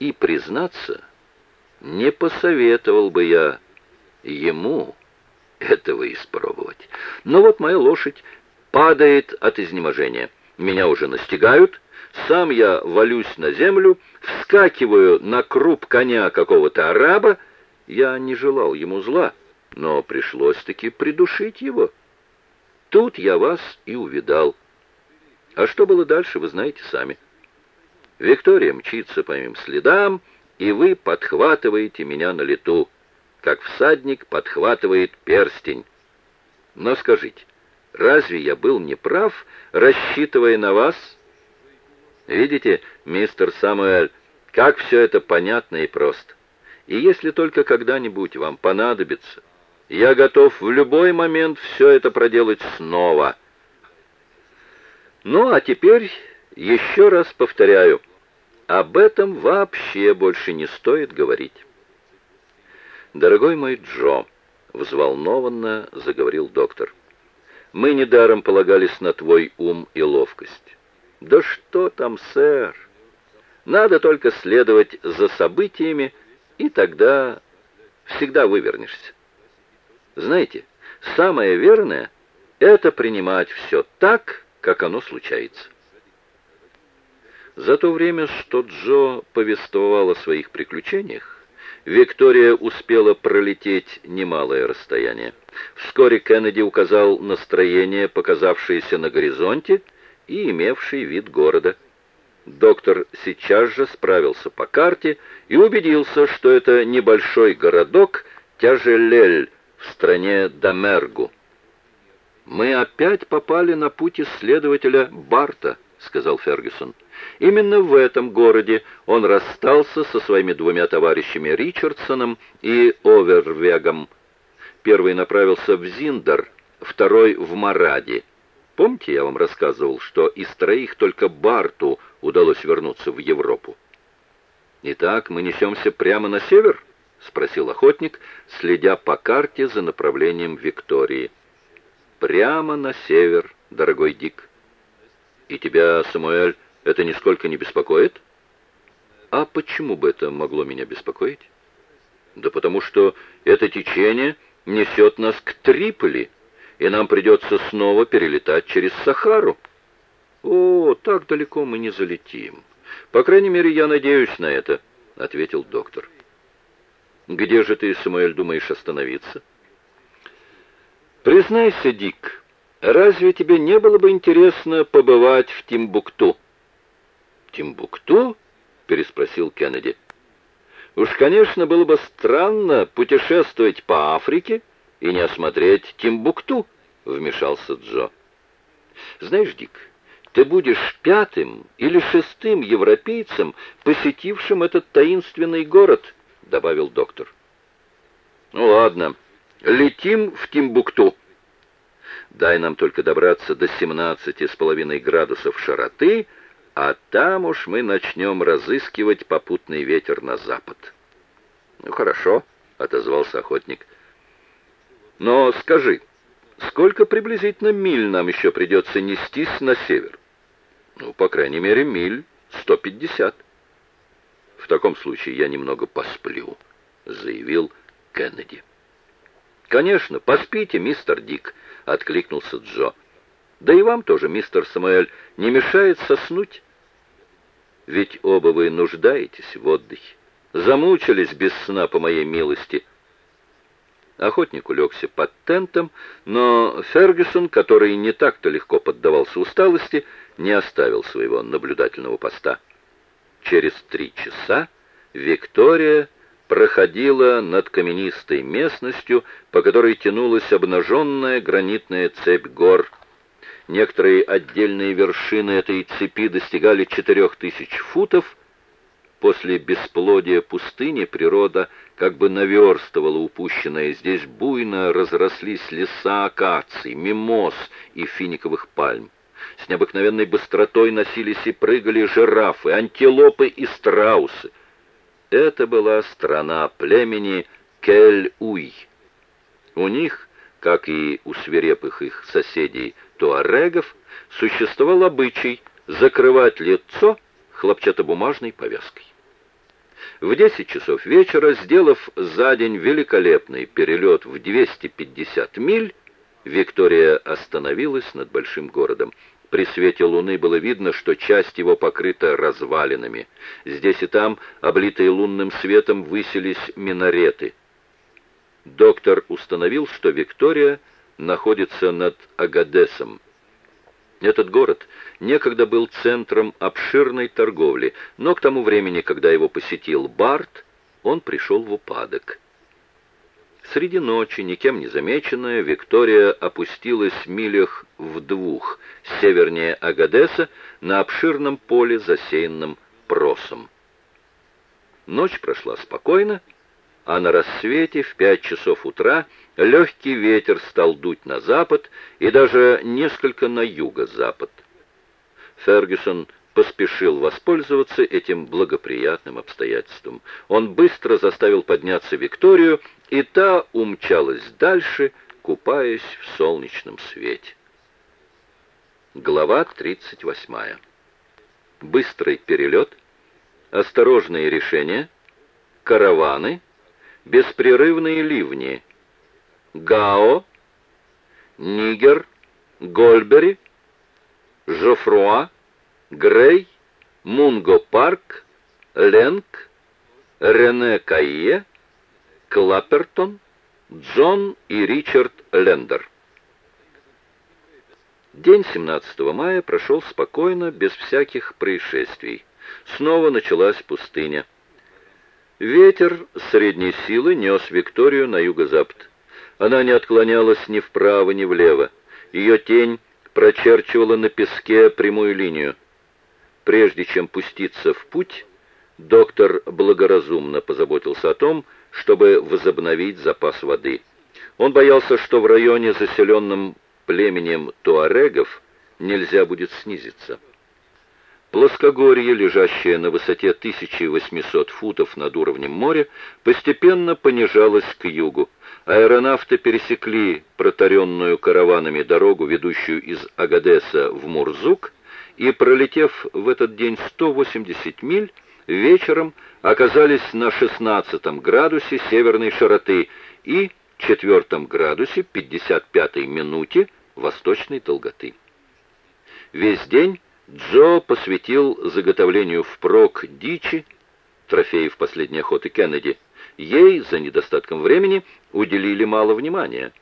И, признаться, не посоветовал бы я ему этого испробовать. Но вот моя лошадь падает от изнеможения. Меня уже настигают, сам я валюсь на землю, вскакиваю на круп коня какого-то араба. Я не желал ему зла, но пришлось-таки придушить его. Тут я вас и увидал. А что было дальше, вы знаете сами. Виктория мчится по моим следам, и вы подхватываете меня на лету, как всадник подхватывает перстень. Но скажите, разве я был неправ, рассчитывая на вас? Видите, мистер Самуэль, как все это понятно и просто. И если только когда-нибудь вам понадобится, я готов в любой момент все это проделать снова. Ну, а теперь еще раз повторяю, об этом вообще больше не стоит говорить. «Дорогой мой Джо», — взволнованно заговорил доктор, — «мы недаром полагались на твой ум и ловкость». «Да что там, сэр? Надо только следовать за событиями, и тогда всегда вывернешься. Знаете, самое верное — это принимать все так, как оно случается». За то время, что Джо повествовал о своих приключениях, Виктория успела пролететь немалое расстояние. Вскоре Кеннеди указал настроение, показавшееся на горизонте, и имевший вид города. Доктор сейчас же справился по карте и убедился, что это небольшой городок Тяжелель в стране Дамергу. «Мы опять попали на путь исследователя Барта», — сказал Фергюсон. Именно в этом городе он расстался со своими двумя товарищами Ричардсоном и Овервегом. Первый направился в Зиндер, второй в Маради. Помните, я вам рассказывал, что из троих только Барту удалось вернуться в Европу? «Итак, мы несемся прямо на север?» — спросил охотник, следя по карте за направлением Виктории. «Прямо на север, дорогой Дик. И тебя, Самуэль, это нисколько не беспокоит? А почему бы это могло меня беспокоить? Да потому что это течение несет нас к Триполи, и нам придется снова перелетать через Сахару. О, так далеко мы не залетим. По крайней мере, я надеюсь на это, — ответил доктор. Где же ты, Самуэль, думаешь остановиться? Признайся, Дик, разве тебе не было бы интересно побывать в Тимбукту? «Тимбукту?» — переспросил Кеннеди. «Уж, конечно, было бы странно путешествовать по Африке и не осмотреть Тимбукту», — вмешался Джо. «Знаешь, Дик, ты будешь пятым или шестым европейцем, посетившим этот таинственный город», — добавил доктор. «Ну ладно, летим в Тимбукту. Дай нам только добраться до семнадцати с половиной градусов широты», — а там уж мы начнем разыскивать попутный ветер на запад. Ну, хорошо, отозвался охотник. Но скажи, сколько приблизительно миль нам еще придется нестись на север? Ну, по крайней мере, миль сто пятьдесят. В таком случае я немного посплю, заявил Кеннеди. Конечно, поспите, мистер Дик, откликнулся Джо. Да и вам тоже, мистер Самуэль, не мешает соснуть ведь оба вы нуждаетесь в отдыхе. Замучились без сна по моей милости. Охотник улегся под тентом, но Фергюсон, который не так-то легко поддавался усталости, не оставил своего наблюдательного поста. Через три часа Виктория проходила над каменистой местностью, по которой тянулась обнаженная гранитная цепь гор Некоторые отдельные вершины этой цепи достигали четырех тысяч футов. После бесплодия пустыни природа как бы наверстывала упущенное. Здесь буйно разрослись леса акаций, мимоз и финиковых пальм. С необыкновенной быстротой носились и прыгали жирафы, антилопы и страусы. Это была страна племени Кель-Уй. У них, как и у свирепых их соседей, туарегов существовал обычай закрывать лицо хлопчатобумажной повязкой. В 10 часов вечера, сделав за день великолепный перелет в 250 миль, Виктория остановилась над большим городом. При свете луны было видно, что часть его покрыта развалинами. Здесь и там, облитые лунным светом, высились минареты. Доктор установил, что Виктория находится над Агадесом. Этот город некогда был центром обширной торговли, но к тому времени, когда его посетил Барт, он пришел в упадок. Среди ночи, никем не замеченная, Виктория опустилась в милях в двух, севернее Агадеса, на обширном поле, засеянном просом. Ночь прошла спокойно, а на рассвете в пять часов утра легкий ветер стал дуть на запад и даже несколько на юго-запад. Фергюсон поспешил воспользоваться этим благоприятным обстоятельством. Он быстро заставил подняться Викторию, и та умчалась дальше, купаясь в солнечном свете. Глава 38. Быстрый перелет, осторожные решения, караваны, беспрерывные ливни, Гао, Нигер, Гольбери, Жофруа, Грей, Мунго Парк, Ленг, Рене Кайе, Клаппертон, Джон и Ричард Лендер. День 17 мая прошел спокойно, без всяких происшествий. Снова началась пустыня. Ветер средней силы нес Викторию на юго-запад. Она не отклонялась ни вправо, ни влево. Ее тень прочерчивала на песке прямую линию. Прежде чем пуститься в путь, доктор благоразумно позаботился о том, чтобы возобновить запас воды. Он боялся, что в районе, заселенном племенем туарегов, нельзя будет снизиться. Плоскогорье, лежащее на высоте 1800 футов над уровнем моря, постепенно понижалось к югу. Аэронавты пересекли протаренную караванами дорогу, ведущую из Агадеса в Мурзук, и, пролетев в этот день 180 миль, вечером оказались на 16 градусе северной широты и 4 градусе 55 минуте восточной долготы. Весь день Джо посвятил заготовлению впрок дичи, трофеев последней охоты Кеннеди. Ей, за недостатком времени, уделили мало внимания.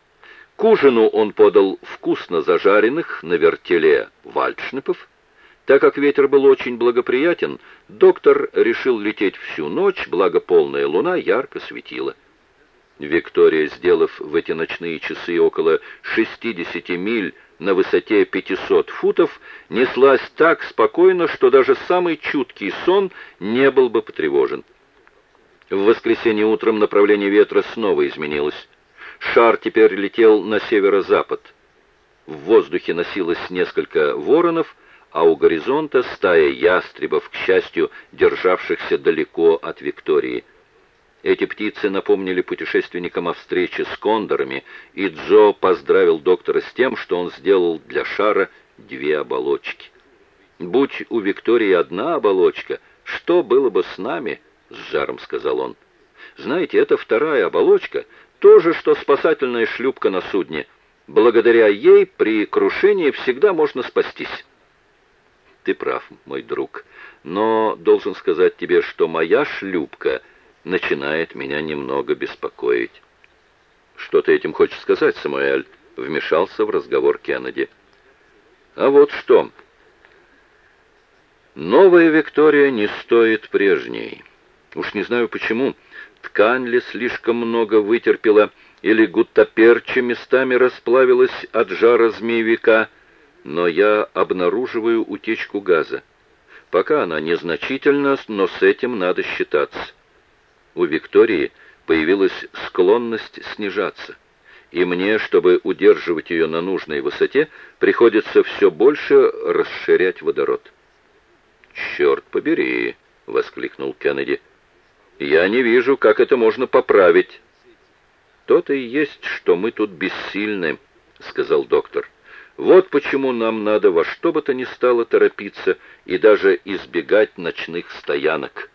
К ужину он подал вкусно зажаренных на вертеле вальдшнепов, так как ветер был очень благоприятен, доктор решил лететь всю ночь, благо полная луна ярко светила. Виктория, сделав в эти ночные часы около 60 миль на высоте 500 футов, неслась так спокойно, что даже самый чуткий сон не был бы потревожен. В воскресенье утром направление ветра снова изменилось. Шар теперь летел на северо-запад. В воздухе носилось несколько воронов, а у горизонта стая ястребов, к счастью, державшихся далеко от Виктории. Эти птицы напомнили путешественникам о встрече с кондорами, и Джо поздравил доктора с тем, что он сделал для шара две оболочки. «Будь у Виктории одна оболочка, что было бы с нами?» — с жаром сказал он. «Знаете, эта вторая оболочка — то же, что спасательная шлюпка на судне. Благодаря ей при крушении всегда можно спастись». Ты прав, мой друг, но должен сказать тебе, что моя шлюпка начинает меня немного беспокоить. Что ты этим хочешь сказать, Самуэль? Вмешался в разговор Кеннеди. А вот что. Новая Виктория не стоит прежней. Уж не знаю почему. Ткань ли слишком много вытерпела, или гуттаперча местами расплавилась от жара змеевика, но я обнаруживаю утечку газа. Пока она незначительна, но с этим надо считаться. У Виктории появилась склонность снижаться, и мне, чтобы удерживать ее на нужной высоте, приходится все больше расширять водород. «Черт побери!» — воскликнул Кеннеди. «Я не вижу, как это можно поправить». «То-то и есть, что мы тут бессильны», — сказал доктор. Вот почему нам надо во что бы то ни стало торопиться и даже избегать ночных стоянок.